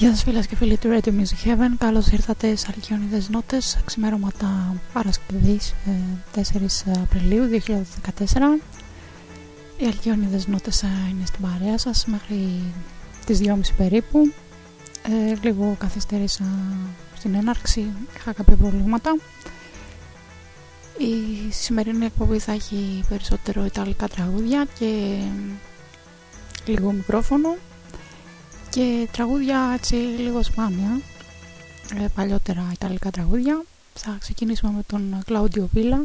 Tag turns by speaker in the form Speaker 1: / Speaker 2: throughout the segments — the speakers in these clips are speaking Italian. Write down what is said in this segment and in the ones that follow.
Speaker 1: Γεια σας φίλες και φίλοι του Radio Music Heaven. Καλώς ήρθατε σε Αλκιονίδες Νότες Ξημέρωματα Παρασκευής 4 ε, Απριλίου 2014 Οι Αλκιονίδες Νότες ε, είναι στην παρέα σας Μέχρι τις 2.30 περίπου. Ε, Λίγο καθυστέρησα στην έναρξη Είχα κάποια προβλήματα. Η σημερινή εκπομπή θα έχει περισσότερο ιταλικά τραγούδια Και λίγο μικρόφωνο και τραγούδια έτσι λίγο σπάνια ε, παλιότερα ιταλικά τραγούδια. Θα ξεκινήσουμε με τον Claudio Villa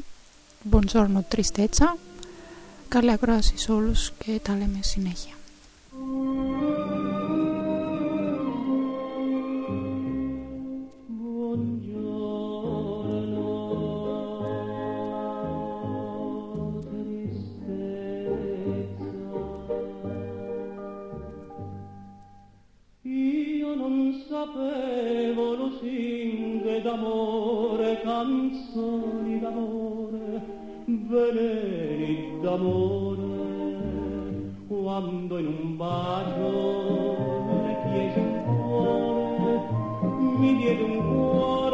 Speaker 1: Buongiorno Tristezza καλή ακρόαση σε όλους και τα λέμε συνέχεια
Speaker 2: sapevo lusinghe d'amore, canzoni d'amore, veleni d'amore, quando in un bacio le chiesi un cuore, mi diede un cuore,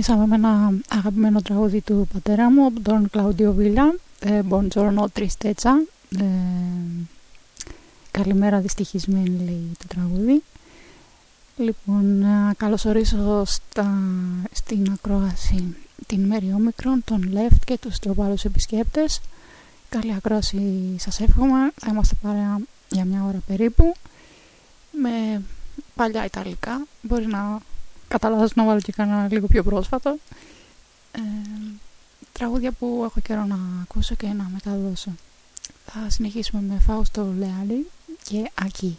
Speaker 1: Ξεκινήσαμε με ένα αγαπημένο τραγούδι του πατέρα μου από τον Κλαούντιο Βίλα ε, Buongiorno Tristezza ε, Καλημέρα δυστυχισμένη λέει το τραγούδι. Λοιπόν, να καλωσορίσω στα, στην ακρόαση την Μέρη Όμικρον, τον Λεφτ και τους τροπάλους επισκέπτες. Καλή ακρόαση σας εύχομαι, θα είμαστε παρέα για μια ώρα περίπου με παλιά Ιταλικά, μπορεί να κατά να βάλω και κανένα λίγο πιο πρόσφατο. Ε, τραγούδια που έχω καιρό να ακούσω και να μεταδώσω. Θα συνεχίσουμε με Φάουστο Λεάλη και Ακή.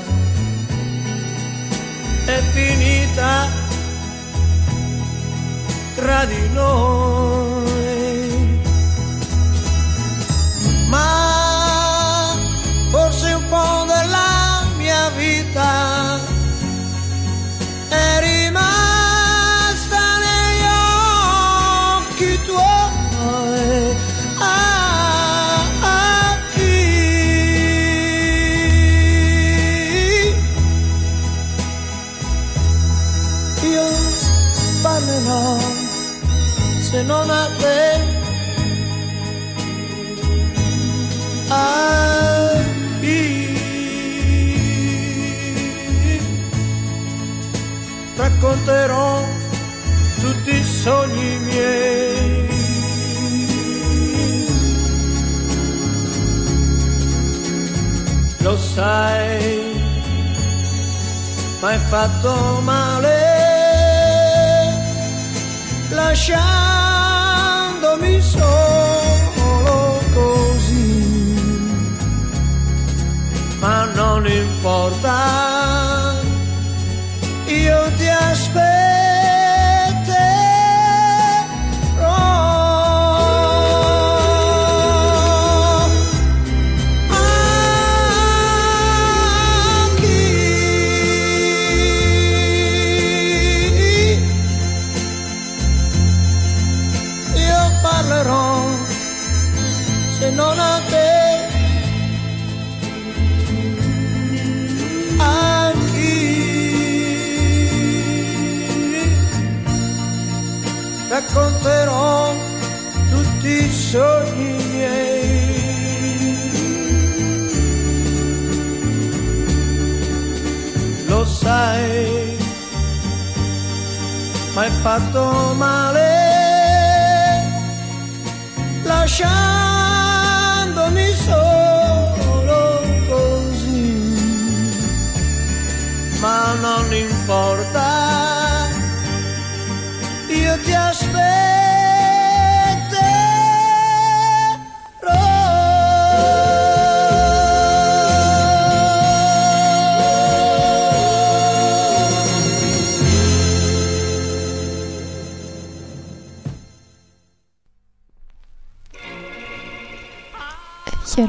Speaker 3: tra di noi. Racconterò tutti i sogni miei. Lo sai, ma hai fatto male lasciandomi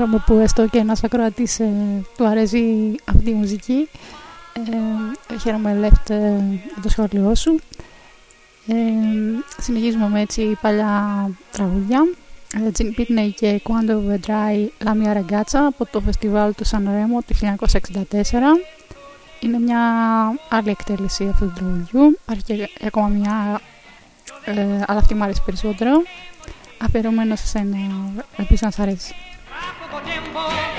Speaker 1: Χαίρομαι που έστω και ένας ακροατής ε, του αρέσει αυτή η μουσική. Ε, χαίρομαι Λεφτ ε, το σχόλιο σου. Ε, συνεχίζουμε με έτσι παλιά τραγούδια. Τζιν Πίτνεϊ και Quando We Dry La Mia Ragazza από το φεστιβάλ του Σαν Ρέμο του 1964. Είναι μια άλλη εκτέλεση αυτού του τραγουδιού. Υπάρχει και ακόμα μια, ε, αλλά αυτή μου αρέσει περισσότερο. Αφιερωμένο σε σένα, ελπίζω να σ' αρέσει.
Speaker 4: Tra poco tempo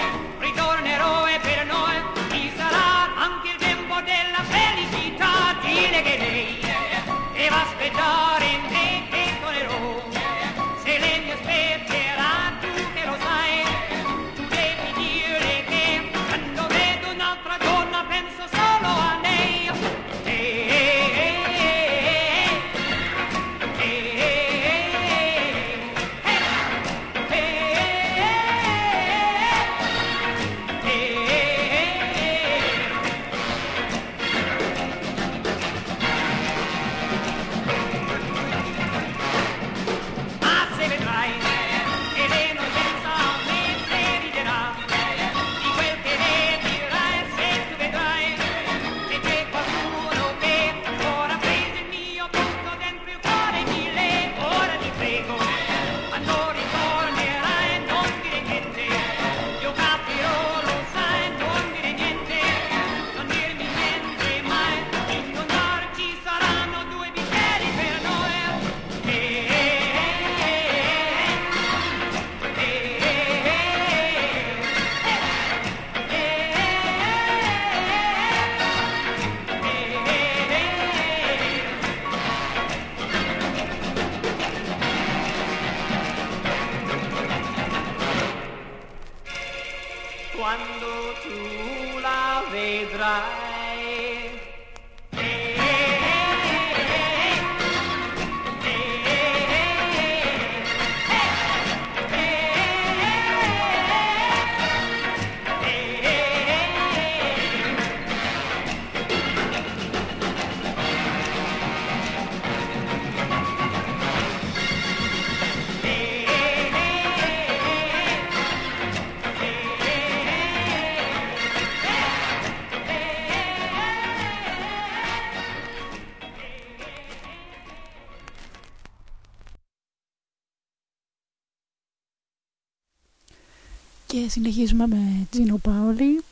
Speaker 1: συνεχίζουμε με Τζίνο Πάολη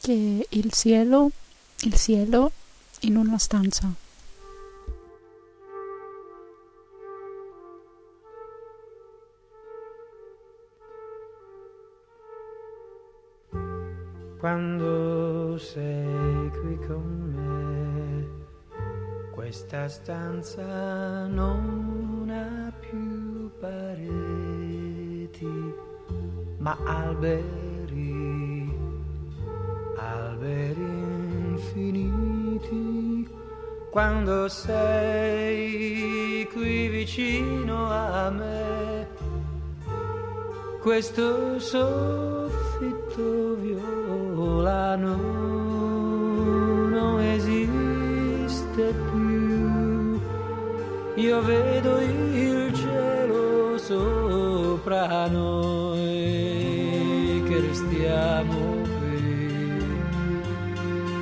Speaker 1: και Il Cielo, Il Cielo in una stanza.
Speaker 5: Quando sei qui con me, questa stanza non ha più pareti, ma alberi, alberi infiniti. Quando sei qui vicino a me, questo soffitto violano non esiste più. Io vedo il cielo sopra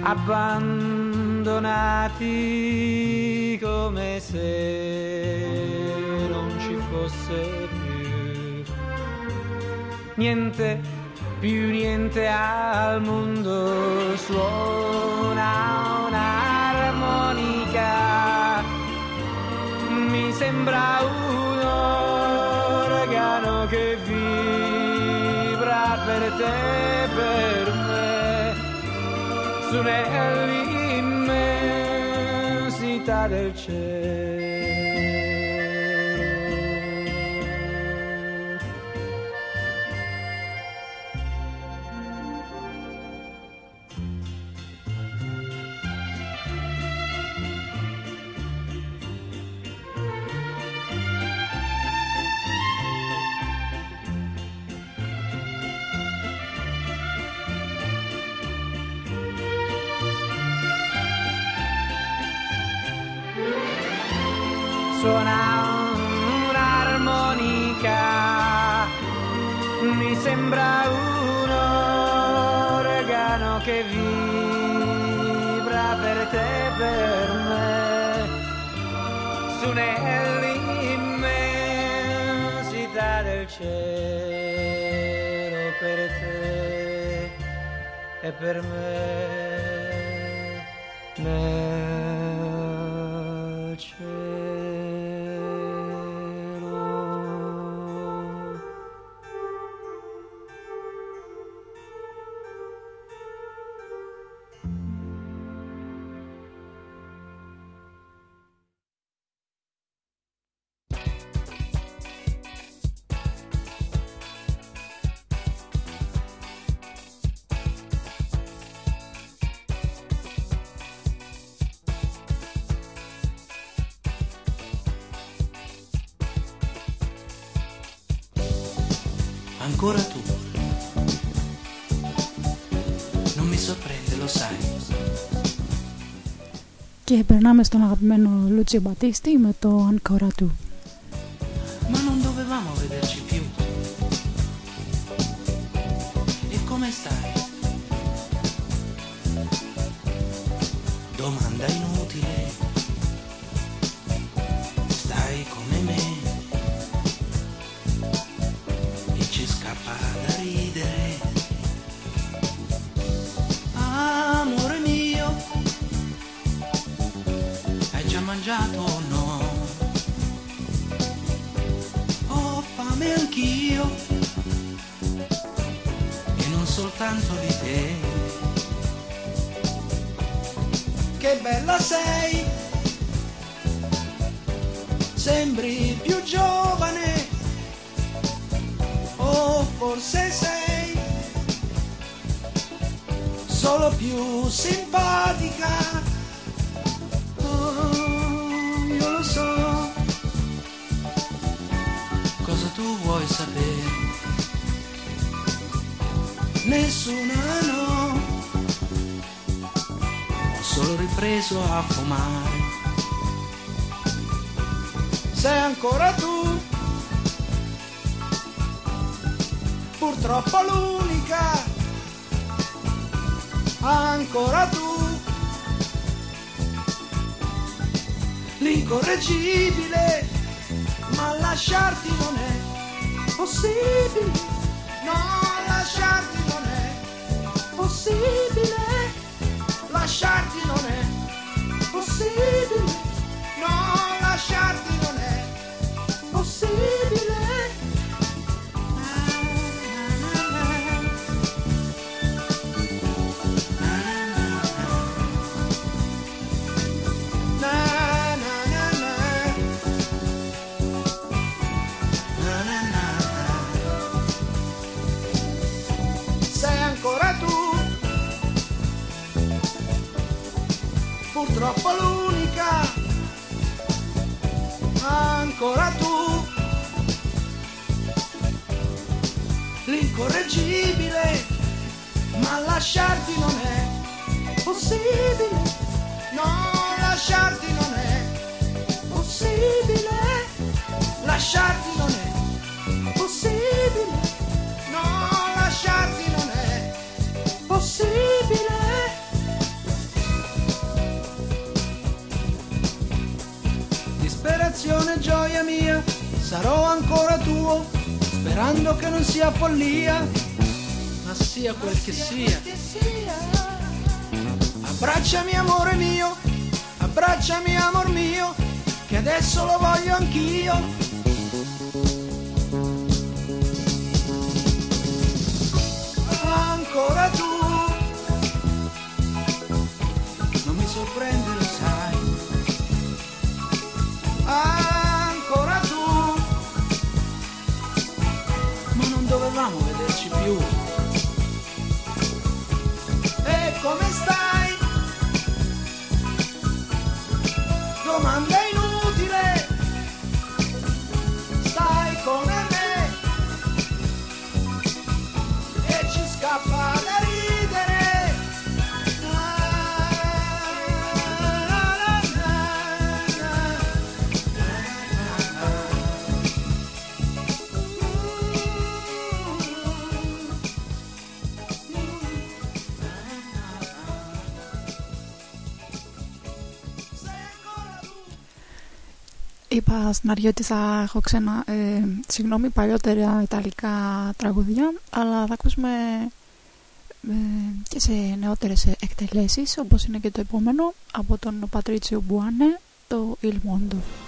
Speaker 5: abbandonati come se non ci fosse più niente, più niente al mondo suona un'armonica. Mi sembra un organo che vibra per te, per nell'immensità del cielo.
Speaker 6: É a permanecer.
Speaker 1: και περνάμε στον αγαπημένο Λούτσιο Μπατίστη με το
Speaker 6: ανκόρα του. sia quel che sia. Abbracciami amore mio, abbracciami amor mio, che adesso lo voglio anch'io
Speaker 1: Είπα στην αρχή ότι θα έχω ξένα, ε, συγγνώμη, παλιότερα ιταλικά τραγούδια, αλλά θα ακούσουμε ε, και σε νεότερες εκτελέσεις, όπως είναι και το επόμενο, από τον Πατρίτσιο Μπουάνε, το Il Mondo.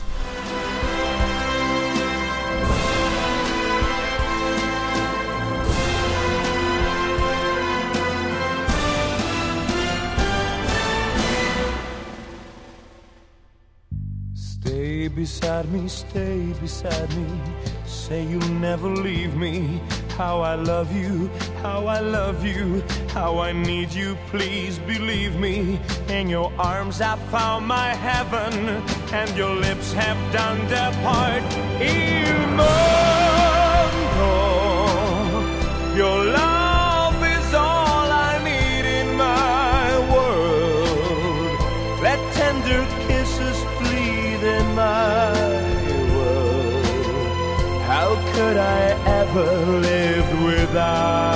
Speaker 7: Beside me, stay beside me. Say you'll never leave me. How I love you, how I love you, how I need you. Please believe me. In your arms I found my heaven, and your lips have done their part. Il mondo, your love never lived without.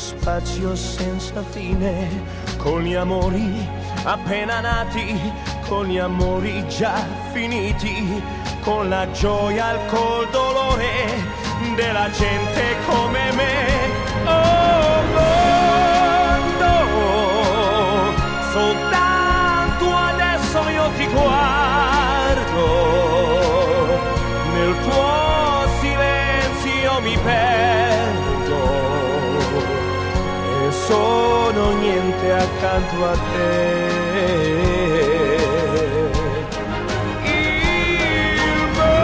Speaker 7: Spazio senza fine, con gli amori appena nati, con gli amori già finiti, con la gioia e col dolore della gente come me. Oh mondo, soltanto adesso io ti guardo, nel tuo silenzio mi perdo sono niente accanto a te. Il mondo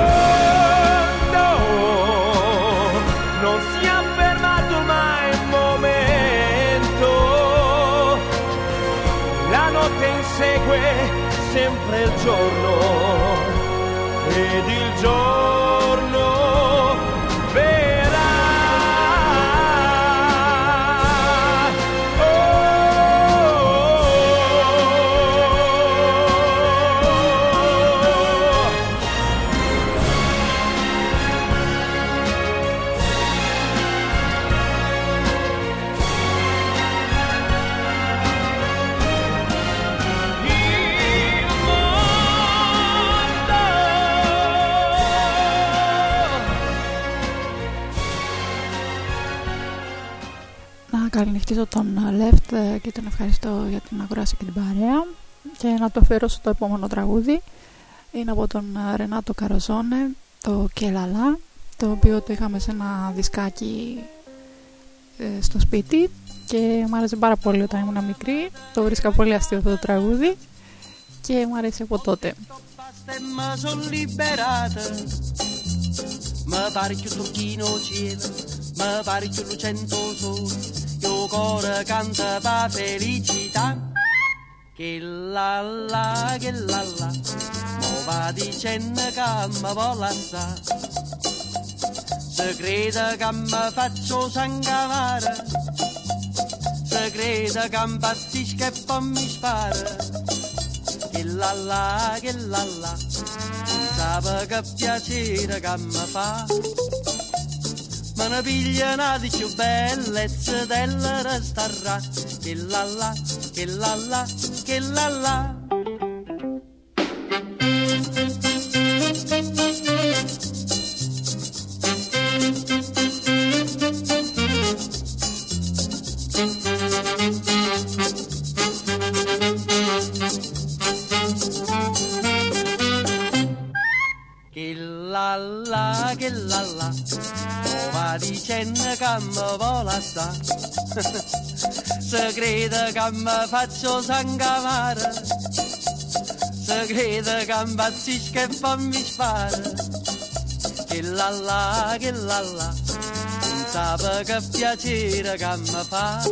Speaker 7: non si è fermato mai un momento, la notte insegue sempre il giorno ed il giorno
Speaker 1: Να καληνυχτήσω τον Left ε, και τον ευχαριστώ για την αγοράση και την παρέα. Και να το αφιερώσω το επόμενο τραγούδι. Είναι από τον ε, Ρενάτο Καροζόνε το Κελαλά το οποίο το είχαμε σε ένα δισκάκι ε, στο σπίτι. Και μου άρεσε πάρα πολύ όταν ήμουν μικρή. Το βρίσκα πολύ αστείο αυτό το τραγούδι. Και μου αρέσει από τότε.
Speaker 8: Basta e mi sono liberata. Mi pare più turchino cielo, mi pare più lucento io cuore canta pa felicità. Che la la, che la la, mo va dicendo che mi vuole assare. Se crede che mi faccio sangavare, se crede che impazzisco e poi mi spara che la la, che la la, non sape che piacere che mi fa. Piglia una di più bellezza della restarà, che la la, che la la, che la la. La, che la, mo va dicendo che mi vuole sta. Se crede che mi faccio sangavare, se crede che impazzisco e poi mi spara. Che la la, che la la, non sape che piacere che mi fa.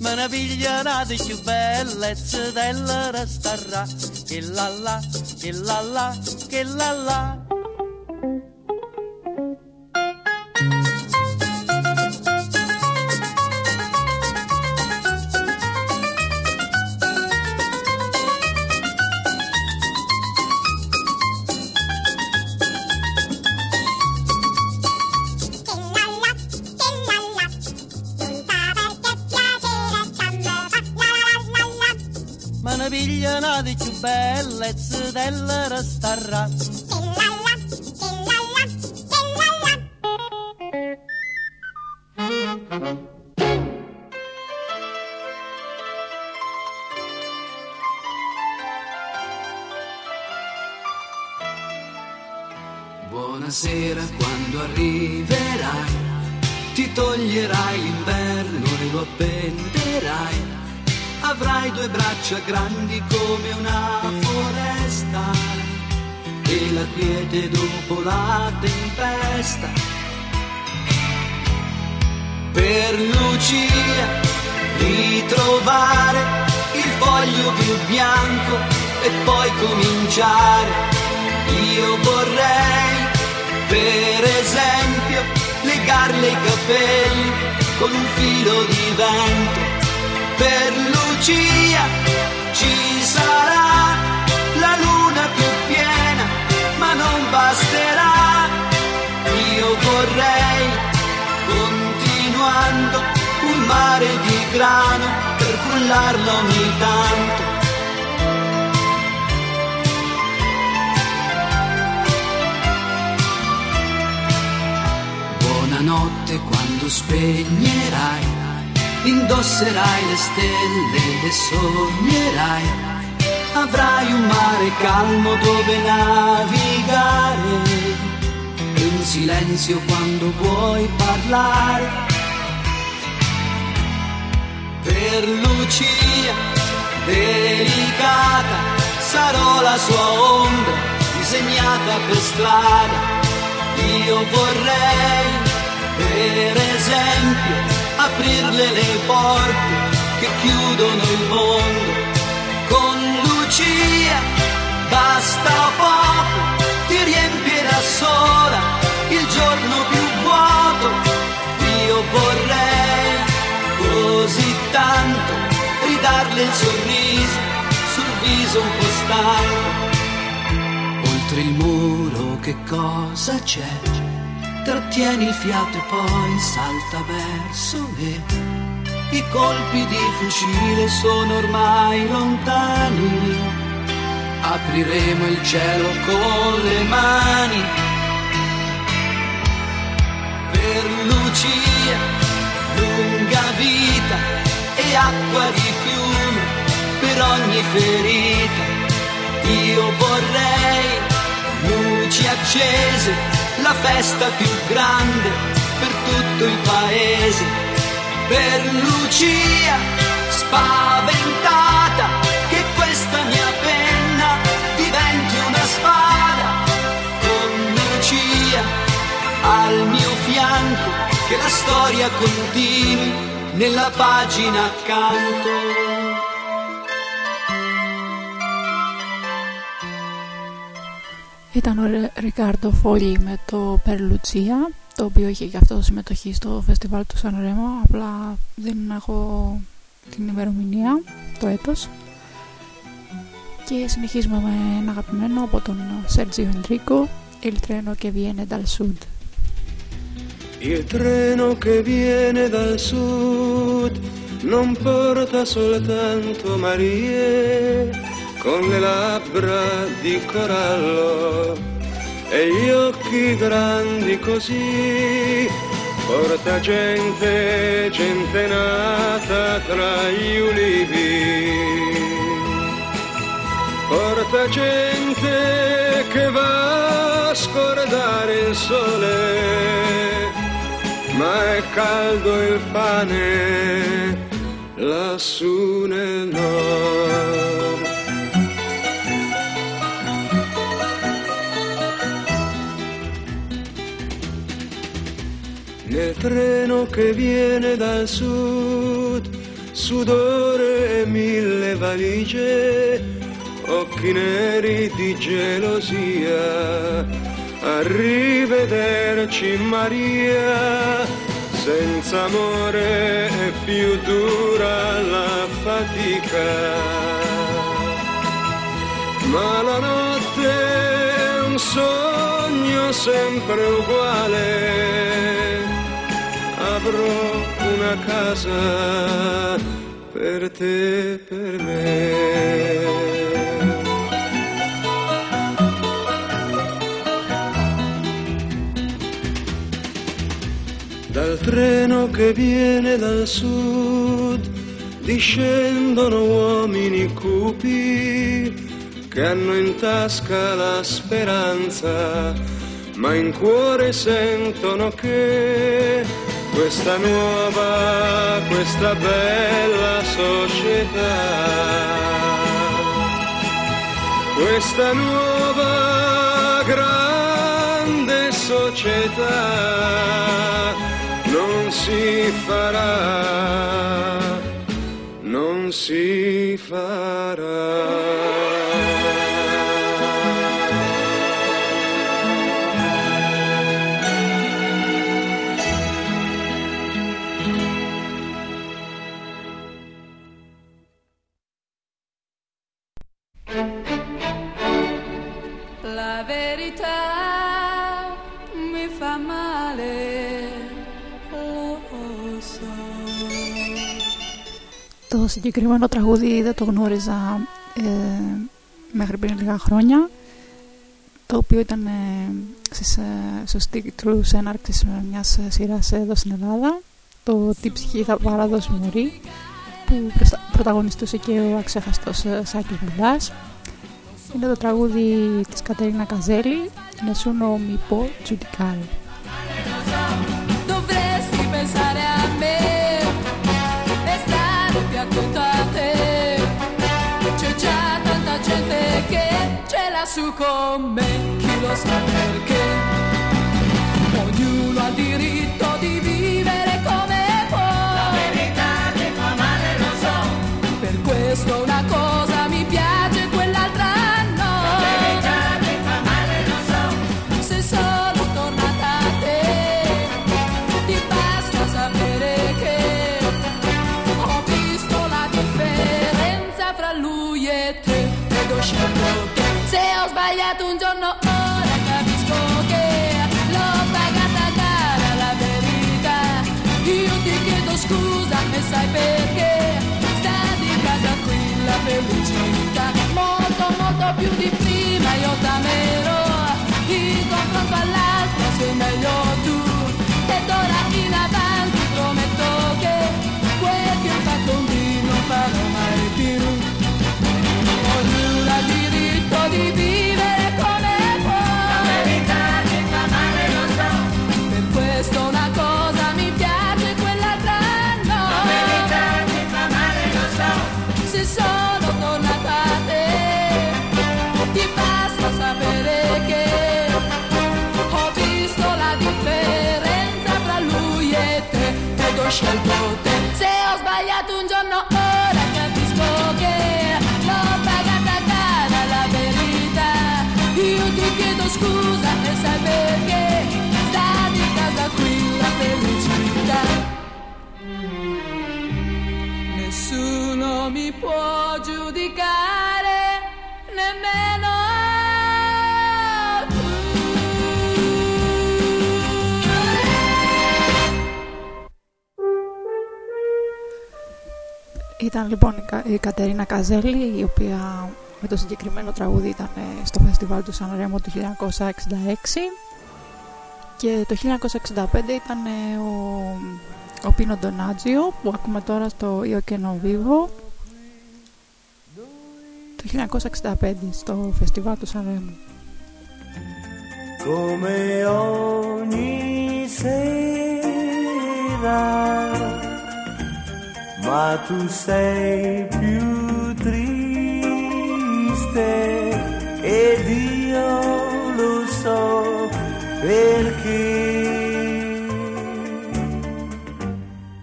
Speaker 8: Me ne piglia una di più bellezza della restarà,
Speaker 9: che la la, che la la, che la la. Restarà.
Speaker 10: Per cullarlo ogni tanto. Buonanotte quando spegnerai, indosserai le stelle e sognerai. Avrai un mare calmo dove navigare un silenzio quando vuoi parlare. Per Lucia, delicata, sarò la sua ombra disegnata per strada. Io vorrei, per esempio, aprirle le porte che chiudono il mondo. Con Lucia basta poco, ti riempirà sola il giorno più vuoto. Io vorrei così tanto ridarle il sorriso sul viso un po' stanco. Oltre il muro che cosa c'è? Trattieni il fiato e poi salta verso me. I colpi di fucile sono ormai lontani. Apriremo il cielo con le mani. Per Lucia, lunga vita acqua di fiume per ogni ferita. Io vorrei luci accese, la festa più grande per tutto il paese. Per Lucia, spaventata, che questa mia penna diventi una spada. Con Lucia al mio fianco, che la storia continui nella pagina accanto.
Speaker 1: Ήταν ο Ρε- Ρικάρντο Φόλι με το Περλουτσία, το οποίο είχε και αυτό συμμετοχή στο φεστιβάλ του Σαν Ρέμο, απλά δεν έχω την ημερομηνία, το έτος. Και συνεχίζουμε με ένα αγαπημένο από τον Σέρτζιο Εντρίκο, Il treno che viene
Speaker 11: Il treno che viene dal sud non porta soltanto Marie con le labbra di corallo e gli occhi grandi così. Porta gente, gente nata tra gli ulivi. Porta gente che va a scordare il sole, ma è caldo il pane lassù nel nord. Nel treno che viene dal sud, sudore e mille valigie, occhi neri di gelosia. Arrivederci Maria, senza amore è più dura la fatica. Ma la notte è un sogno sempre uguale. Avrò una casa per te, per me. Dal treno che viene dal sud discendono uomini cupi che hanno in tasca la speranza, ma in cuore sentono che questa nuova, questa bella società, questa nuova grande società si farà, non si farà.
Speaker 12: La verità
Speaker 1: Το συγκεκριμένο τραγούδι δεν το γνώριζα ε, μέχρι πριν λίγα χρόνια το οποίο ήταν ε, στις, ε, στους τίτλους έναρξης μιας σειράς εδώ στην Ελλάδα το «Τι ψυχή θα παραδώσει μωρή» που προστα- πρωταγωνιστούσε και ο αξέχαστος ε, Σάκης Μπουλάς είναι το τραγούδι της Κατερίνα Καζέλη «Nessuno mi può giudicare».
Speaker 12: Su con me, chi lo sa perché. Ognuno ha il diritto di vivere come può. La verità che fa male lo so. Per questo una cosa mi piace, quell'altra no. La verità che fa male lo so. Se sono tornata a te ti basta sapere che ho visto la differenza fra lui e te ed ho sai perché sta di casa qui la felicità. Molto molto più di prima io t'amerò. In confronto all'altro sei meglio ed
Speaker 1: Ήταν λοιπόν η Κα- η Κατερίνα Καζέλη η οποία με το συγκεκριμένο τραγούδι ήταν ε, στο φεστιβάλ του Σαν Ρέμο του 1966 και το 1965 ήταν ε, ο, ο Πίνο Ντονάτζιο που ακούμε τώρα στο Io che non vivo το 1965 στο φεστιβάλ του Σαν Ρέμο.
Speaker 9: come ogni sera, ma tu sei più triste ed io lo so perché.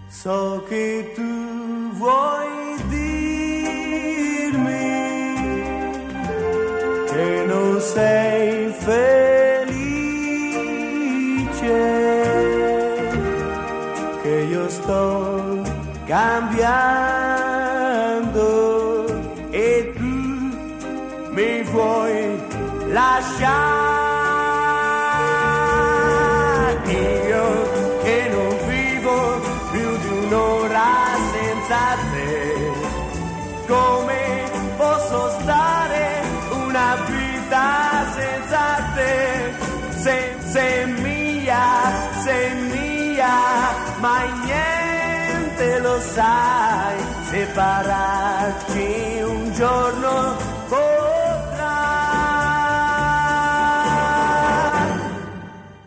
Speaker 9: So che tu vuoi dirmi sei felice, che io sto cambiando e tu mi vuoi lasciare. Io che non vivo più di un'ora senza te, come posso stare una vita senza te? Sei, sei mia, sei mia, mai niente lo sai, separarci un giorno potrà.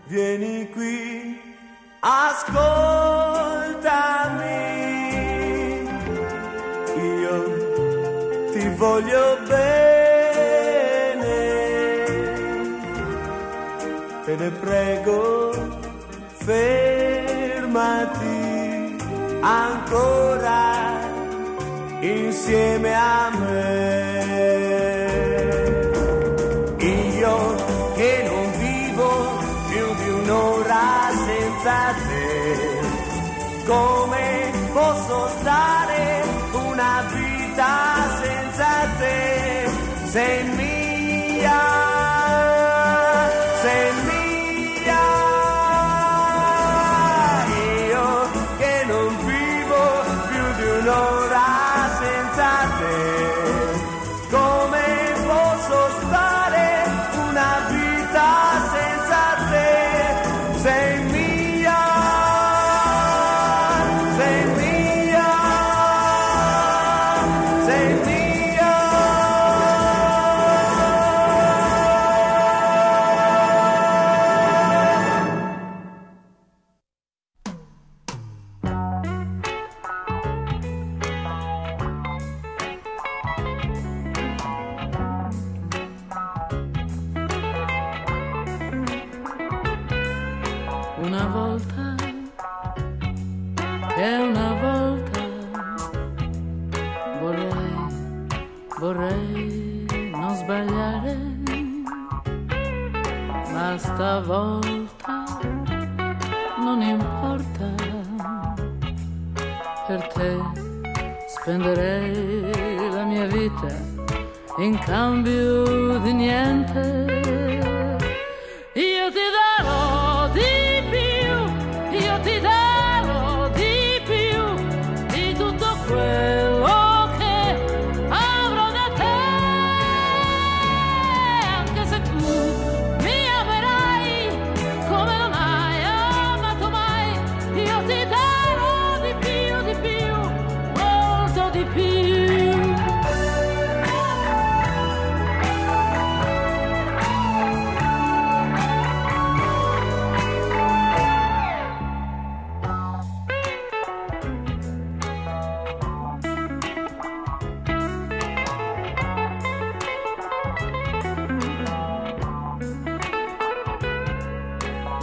Speaker 9: Vieni qui, ascoltami, io ti voglio bene, te ne prego, fermati ancora insieme a me. Io che non vivo più di un'ora senza te, come posso stare una vita senza te? Sei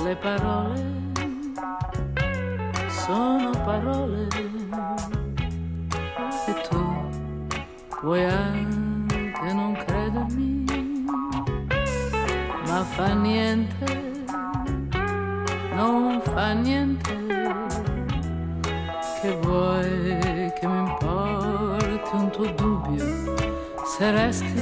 Speaker 12: Le parole. Sono parole. E tu puoi anche non credermi, ma fa niente, non fa niente, che vuoi che mi importi un tuo dubbio. Se resti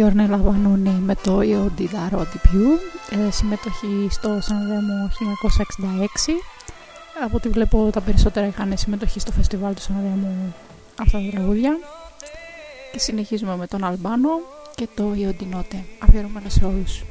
Speaker 1: λοιπόν ε, η Ορνέλα Βανώνη με το «Io di darò di più» ε, συμμετοχή στο Σαναδέμο 1966 από ό,τι βλέπω τα περισσότερα είχαν συμμετοχή στο φεστιβάλ του Σαναδέμου αυτά τα τραγούδια και συνεχίζουμε με τον Αλμπάνο και το Io di Notte, αφιερωμένο σε όλους.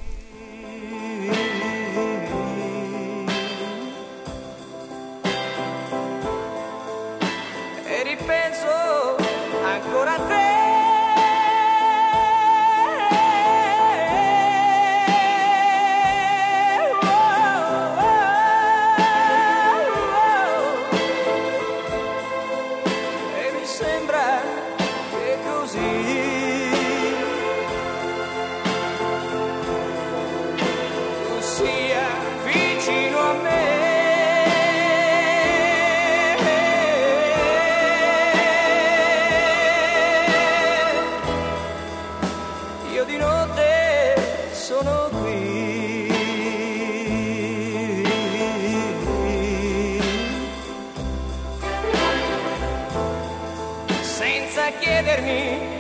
Speaker 13: Sono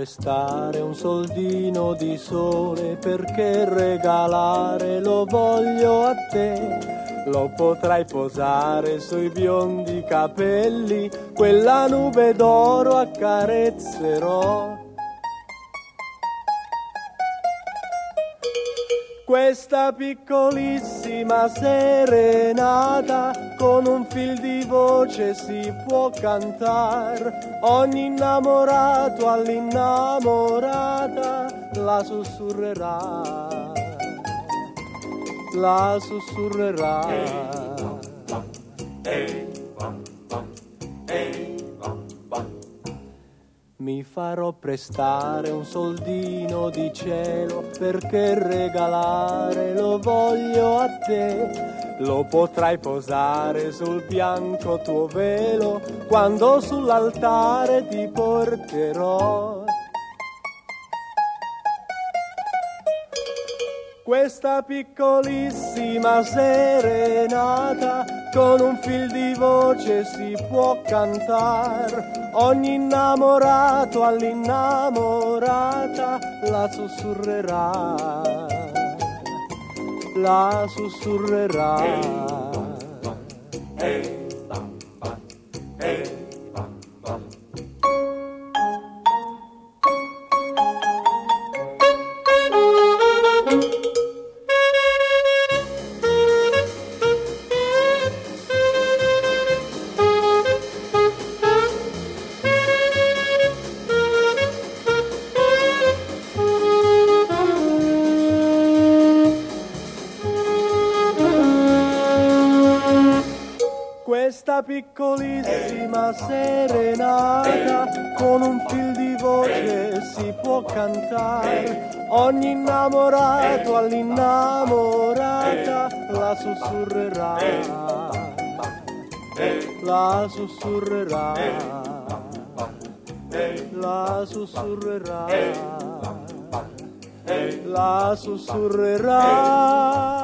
Speaker 14: prestare un soldino di sole perché regalare lo voglio a te. Lo potrai posare sui biondi capelli, quella nube d'oro accarezzerò. Questa piccolissima serenata con un fil di voce si può cantare. Ogni innamorato all'innamorata la sussurrerà, la sussurrerà. Mi farò prestare un soldino di cielo perché regalare lo voglio a te. Lo potrai posare sul bianco tuo velo quando sull'altare ti porterò. Questa piccolissima serenata con un fil di voce si può cantare. Ogni innamorato all'innamorata la sussurrerà, la sussurrerà. Piccolissima serenata con un fil di voce si può cantare. Ogni innamorato all'innamorata la sussurrerà, la sussurrerà, la sussurrerà, la sussurrerà.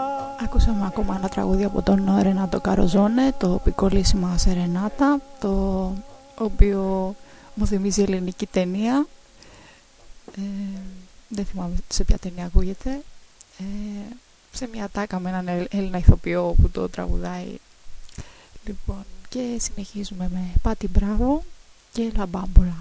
Speaker 1: Ακούσαμε ακόμα ένα τραγούδι από τον Ρενάτο Καροζόνε, το Πικολίσιμα Σερενάτα, το οποίο μου θυμίζει ελληνική ταινία. Ε, δεν θυμάμαι σε ποια ταινία ακούγεται. Ε, σε μια τάκα με έναν Έλλη- Έλληνα ηθοποιό που το τραγουδάει. Λοιπόν, και συνεχίζουμε με Πάτη Μπράβο και Λαμπάμπολα.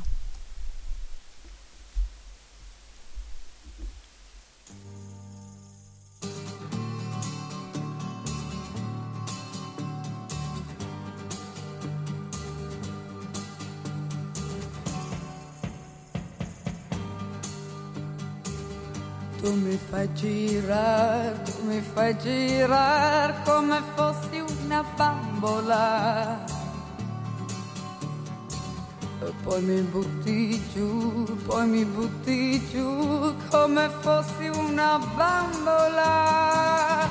Speaker 15: Tu mi fai girare, tu mi fai girare come fossi una bambola. E poi mi butti giù, poi mi butti giù come fossi una bambola.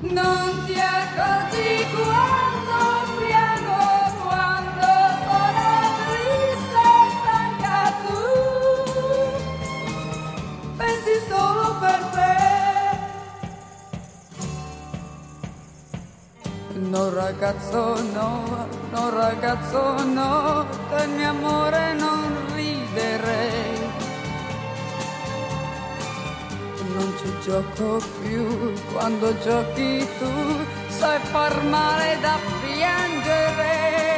Speaker 15: Non ti accorgi quando piango, No ragazzo no, no ragazzo no, del mio amore non ridere. Non ci gioco più, quando giochi tu sai far male da piangere.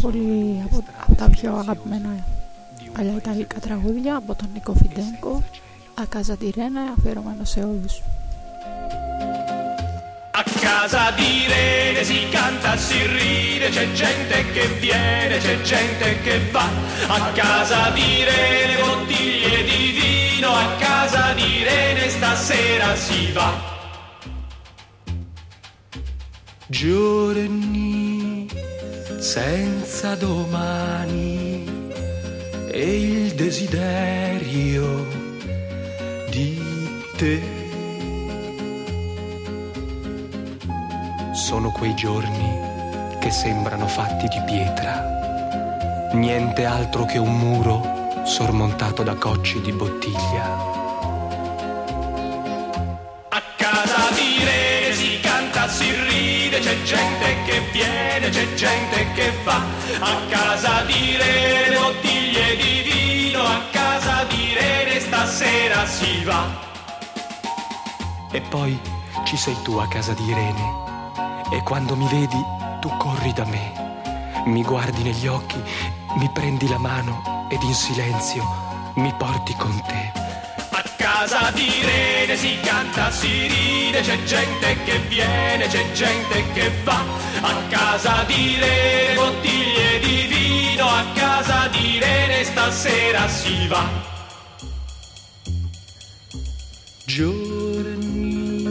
Speaker 1: Πολύ από, από τα πιο αγαπημένα παλιά ιταλικά τραγούδια από τον Νίκο Φιντέγκο A casa di Rene αφιερωμένο σε όλους.
Speaker 16: A casa di Rene si canta, si ride, c'è gente che viene, c'è gente che va. A casa di Rene bottiglie di vino, a casa di Rene stasera si va.
Speaker 17: Giorni senza domani e il desiderio di te. Sono quei giorni che sembrano fatti di pietra, niente altro che un muro sormontato da cocci di bottiglia.
Speaker 16: A casa di Rene si canta, si ride, c'è gente che viene, c'è gente che va. A casa di Rene bottiglie di vino, a casa di Rene stasera si va.
Speaker 17: E poi ci sei tu a casa di Irene e quando mi vedi tu corri da me, mi guardi negli occhi, mi prendi la mano ed in silenzio mi porti con te.
Speaker 16: Casa di Rene si canta, si ride, c'è gente che viene, c'è gente che va. A casa di Rene bottiglie di vino, a casa di Rene stasera si va.
Speaker 17: Giorni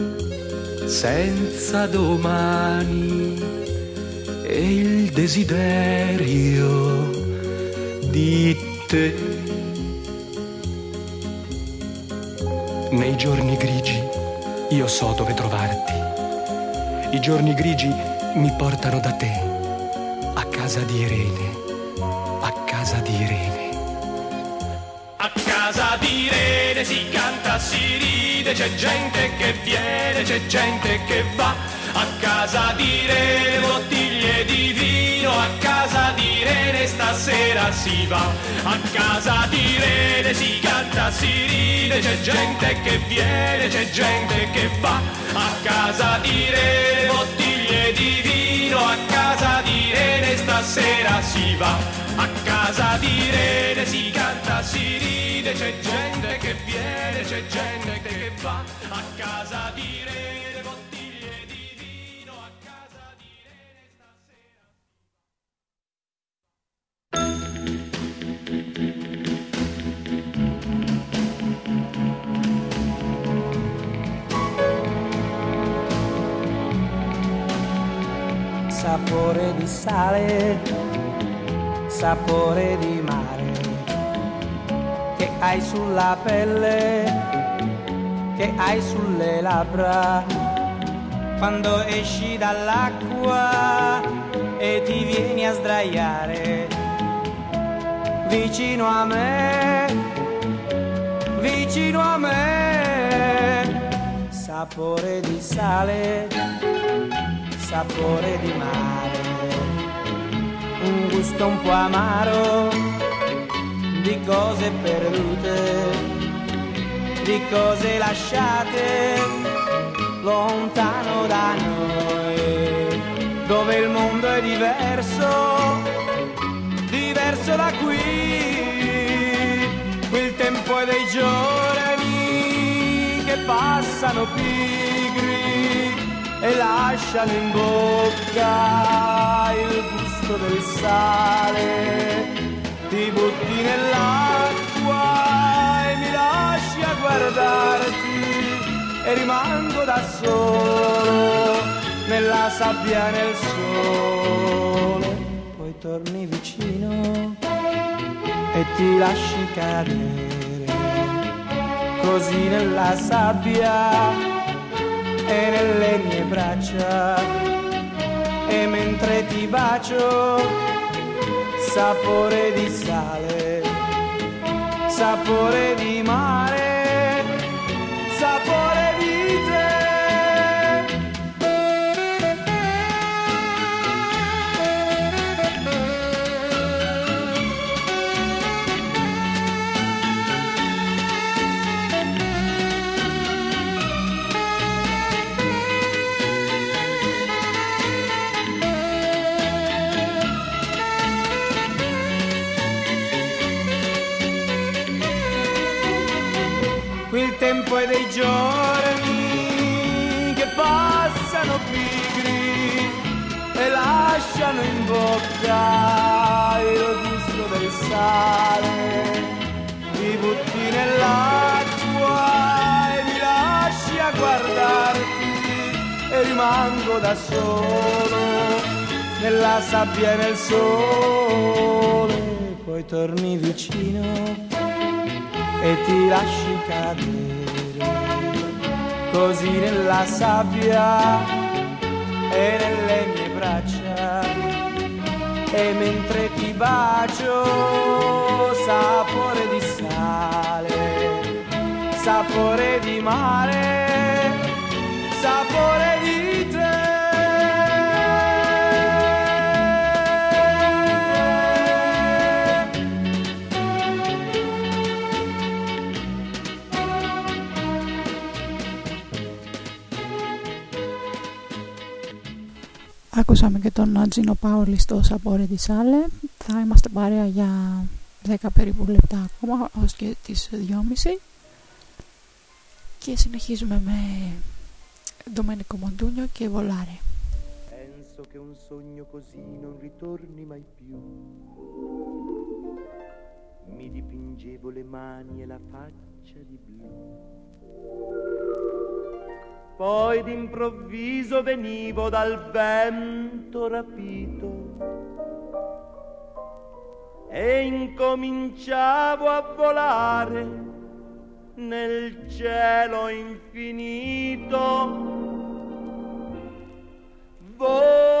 Speaker 17: senza domani e il desiderio di te. Nei giorni grigi io so dove trovarti. I giorni grigi mi portano da te, a casa di Irene, a casa di Irene.
Speaker 16: A casa di Rene si canta, si ride, c'è gente che viene, c'è gente che va. A casa di Rene bottiglie di vino, a casa di Rene stasera si va. A casa di Rene si canta, si ride, c'è gente che viene, c'è gente che va. A casa di Rene bottiglie di vino, a casa di Rene stasera si va. A casa di Rene si canta, si ride, c'è gente che viene, c'è gente che va. A casa di Rene
Speaker 5: sapore di sale, sapore di mare, che hai sulla pelle, che hai sulle labbra, quando esci dall'acqua e ti vieni a sdraiare vicino a me, vicino a me, sapore di sale sapore di mare, un gusto un po' amaro di cose perdute, di cose lasciate lontano da noi, dove il mondo è diverso, diverso da qui, il tempo è dei giorni che passano pigri e lasciano in bocca il gusto del sale. Ti butti nell'acqua e mi lasci a guardarti e rimango da solo nella sabbia nel sole. Poi torni vicino e ti lasci cadere così nella sabbia e nelle mie braccia. E mentre ti bacio sapore di sale sapore di mare sapore lasciano in bocca il gusto del sale. Ti butti nell'acqua e mi lasci a guardarti e rimango da solo nella sabbia e nel sole. Poi torni vicino e ti lasci cadere così nella sabbia e nelle e mentre ti bacio sapore di sale sapore di mare sapore di te
Speaker 1: Άκουσαμε και τον Τζίνο Πάολη στο Σαπόρε της Σάλε. Θα είμαστε παρέα για 10 περίπου λεπτά ακόμα, ως και τις 2.30. Και συνεχίζουμε με Domenico Mondugno και Volare.
Speaker 18: Penso che un sogno così non ritorni mai più. Mi dipingevo le mani e la faccia di blu. Poi d'improvviso venivo dal vento rapito e incominciavo a volare nel cielo infinito. Volare.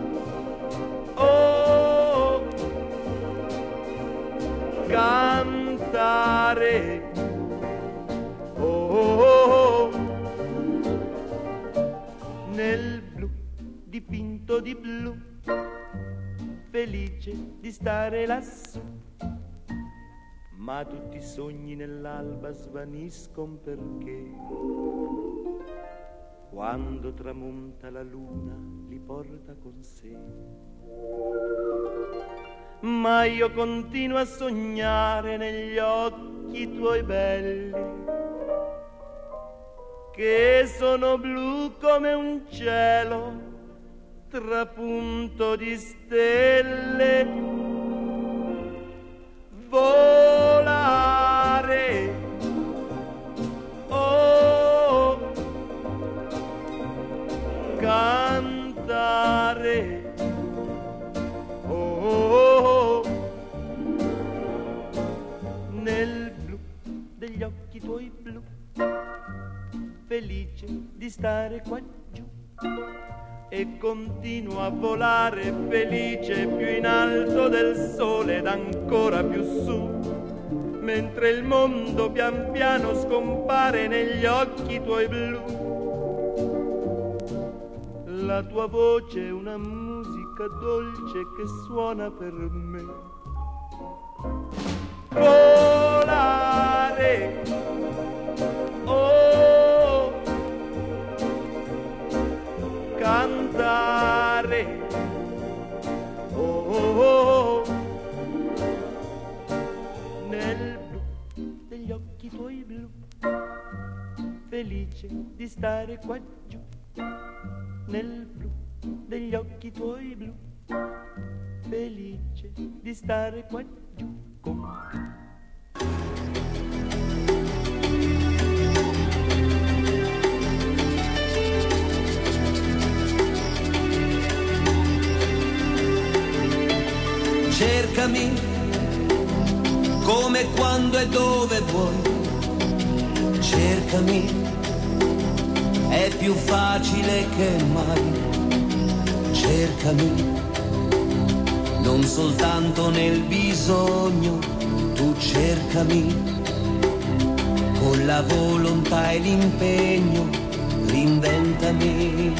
Speaker 18: Cantare. Oh, nel blu dipinto di blu, felice di stare lassù ma tutti i sogni nell'alba svaniscono perché quando tramonta la luna li porta con sé. Ma io continuo a sognare negli occhi tuoi belli, che sono blu come un cielo trapunto di stelle volare. Oh, cantare. Nel blu degli occhi tuoi blu, felice di stare qua giù e continuo a volare felice più in alto del sole ed ancora più su, mentre il mondo pian piano scompare negli occhi tuoi blu. La tua voce è una musica dolce che suona per me. Volare. Qua giù con te.
Speaker 9: cercami come quando e dove vuoi. Cercami, è più facile che mai. Cercami, non soltanto nel bisogno, tu cercami, con la volontà e l'impegno, reinventami.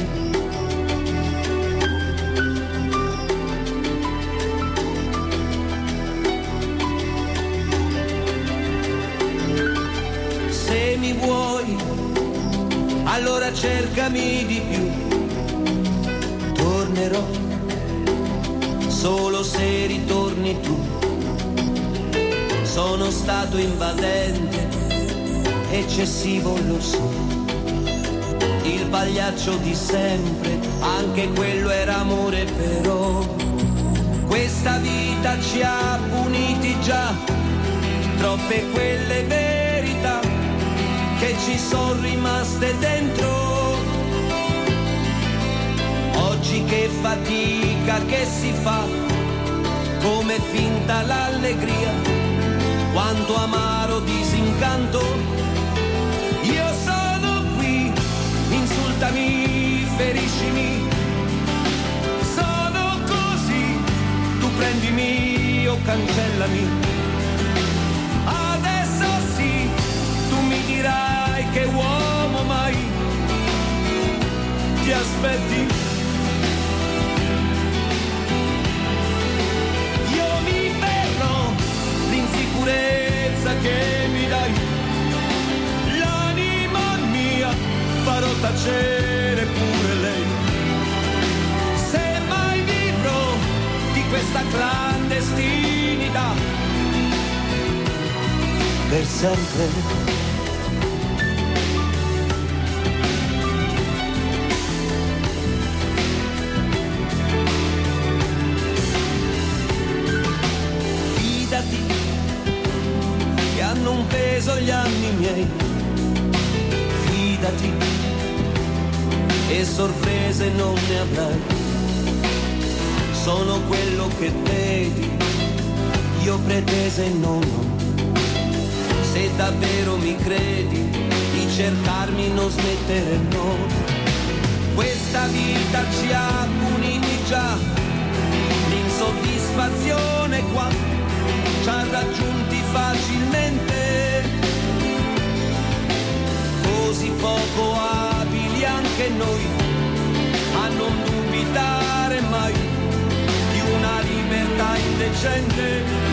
Speaker 9: Se mi vuoi, allora cercami di più. Tornerò Sono stato invadente, eccessivo lo so. Il pagliaccio di sempre, anche quello era amore però. Questa vita ci ha puniti già, troppe quelle verità che ci sono rimaste dentro. Oggi che fatica che si fa, come finta l'allegria, quanto amaro disincanto. Io sono qui, insultami, feriscimi. Sono così, tu prendimi o cancellami. Adesso sì, tu mi dirai che uomo per smettere no. Questa vita ci ha puniti già, l'insoddisfazione qua ci ha raggiunti facilmente. Così poco abili anche noi a non dubitare mai di una libertà indecente.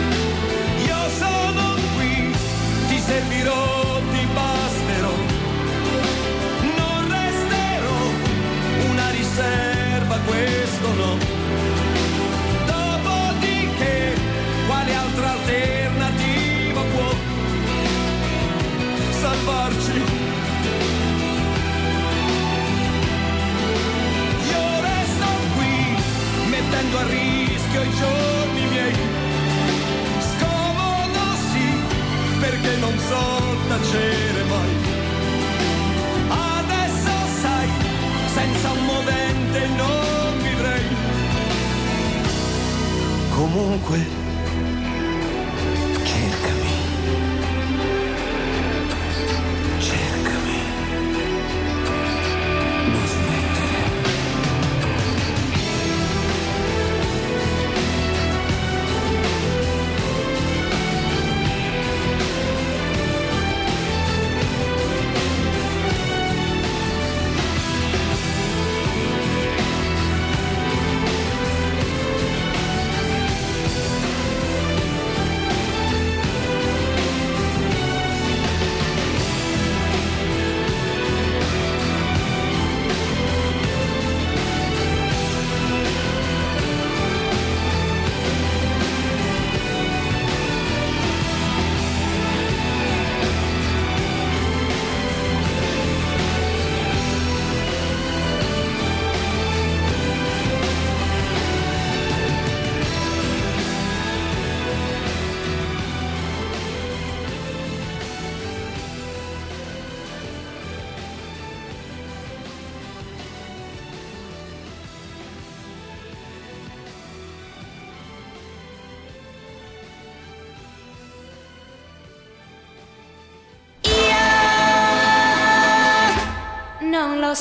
Speaker 9: A rischio i giorni miei. Scomodo sì, perché non so tacere mai. Adesso sai, senza un movente non vivrei. Comunque,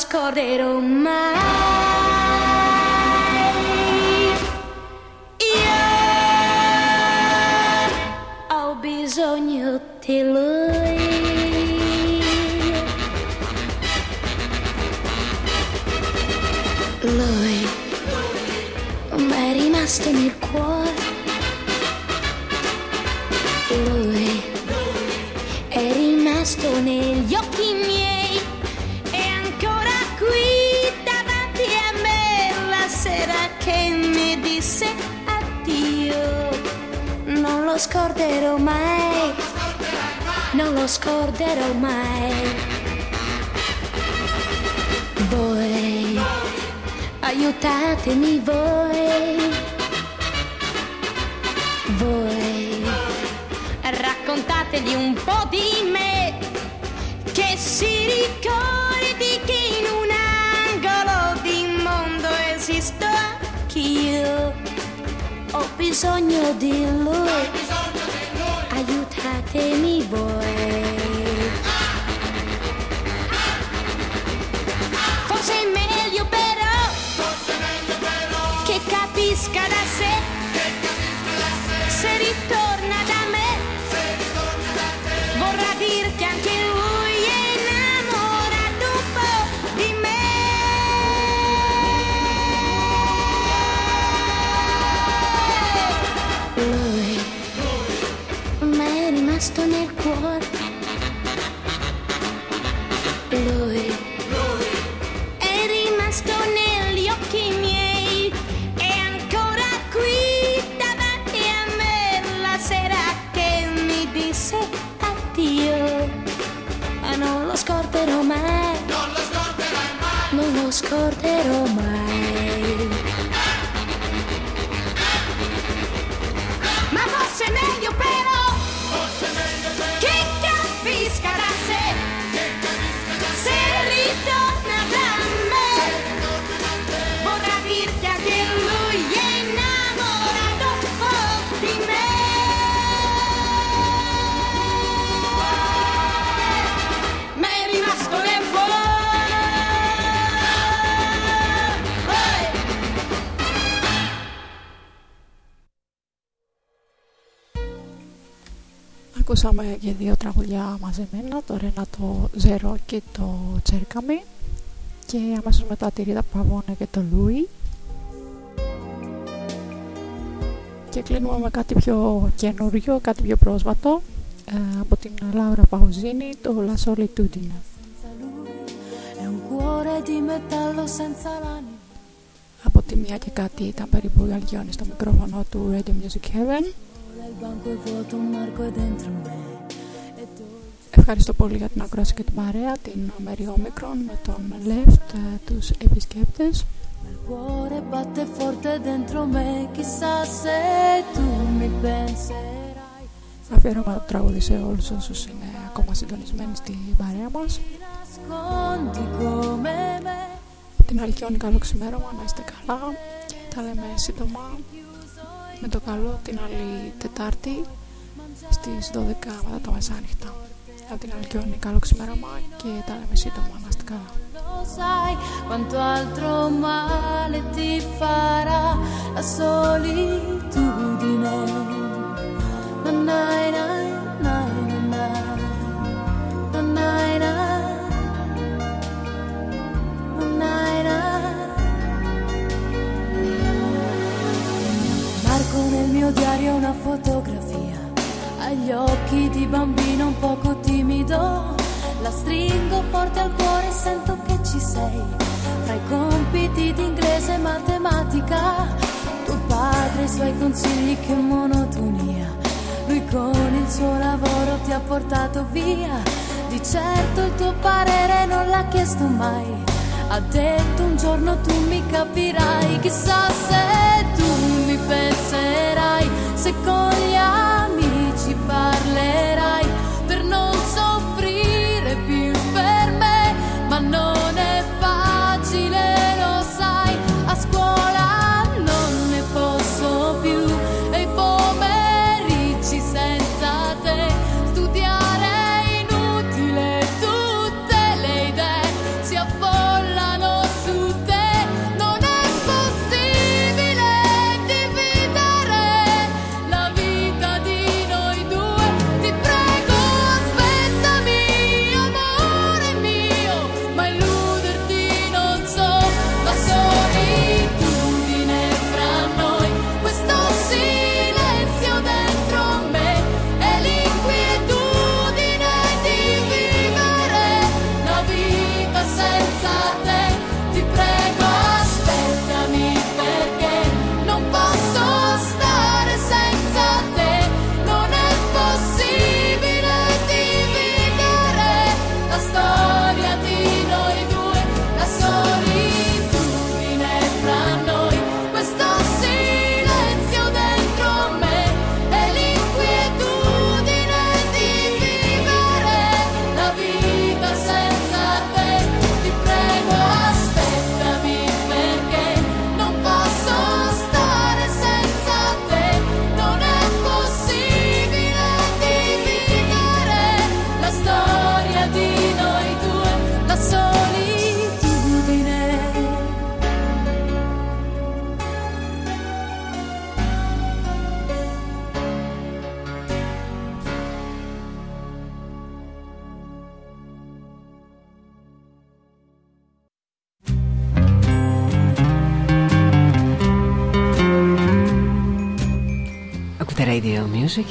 Speaker 9: cordeiro,
Speaker 19: mas... scorderò mai. Voi, aiutatemi voi. Voi, raccontategli un po' di me. Che si ricordi che in un angolo di mondo esisto anch'io. Ho bisogno di lui. me
Speaker 1: Ακούσαμε και δύο τραγουδιά μαζεμένα, το Ρένατο Ζέρο και το Τσέρκαμι και αμέσως μετά τη Ρίτα Παβόνε και το Λούι και κλείνουμε με κάτι πιο καινούριο, κάτι πιο πρόσβατο ε, από την Λάουρα Παουζίνη, το La Solitudine.
Speaker 12: È un cuore di metallo senza l'anima.
Speaker 1: Από τη μία και κάτι ήταν περίπου η Αλγιόνη στο μικρόφωνο του Radio Music Heaven. Ευχαριστώ πολύ για την ακρόαση και την παρέα, την Μεριόμικρον με τον Left, ε, τους επισκέπτες. Αφιερώμα το τραγούδι σε όλους όσους είναι ακόμα συντονισμένοι στην παρέα μας. Την Αλκιόνη καλό ξημέρωμα, να είστε καλά και τα λέμε σύντομα με το καλό την άλλη Τετάρτη στις 12 μετά το μεσάνυχτα. Από την Αλκιόνη καλό ξημέρωμα και τα λέμε σύντομα
Speaker 12: αναστικά. Quanto altro male ti farà la solitudine Na na na Ναι mio diario una fotografia. Agli occhi di bambino un poco timido. La stringo forte al cuore e sento che ci sei. Tra i compiti di inglese e matematica tuo padre e i suoi consigli che monotonia. Lui con il suo lavoro ti ha portato via. Di certo il tuo parere non l'ha chiesto mai. Ha detto un giorno tu mi capirai. Chissà se tu penserai se con gli amici parlerai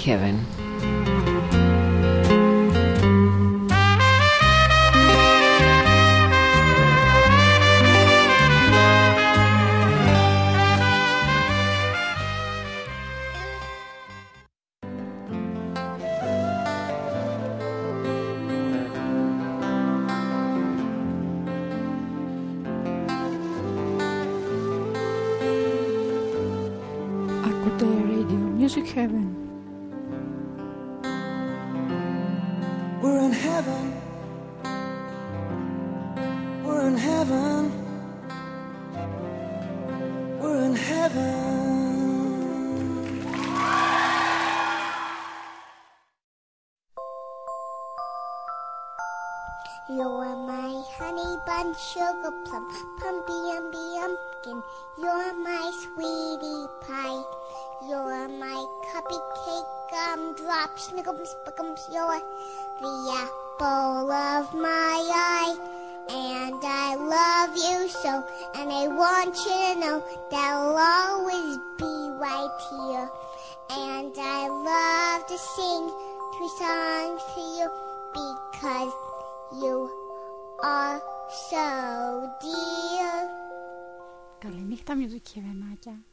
Speaker 20: Kevin. snickums, spickums. You're the apple of my eye. And I love you so, and I want you to know that I'll always be right here. And I love to sing two songs to you because you are so dear.
Speaker 1: Καληνύχτα μυζικιβενάκια.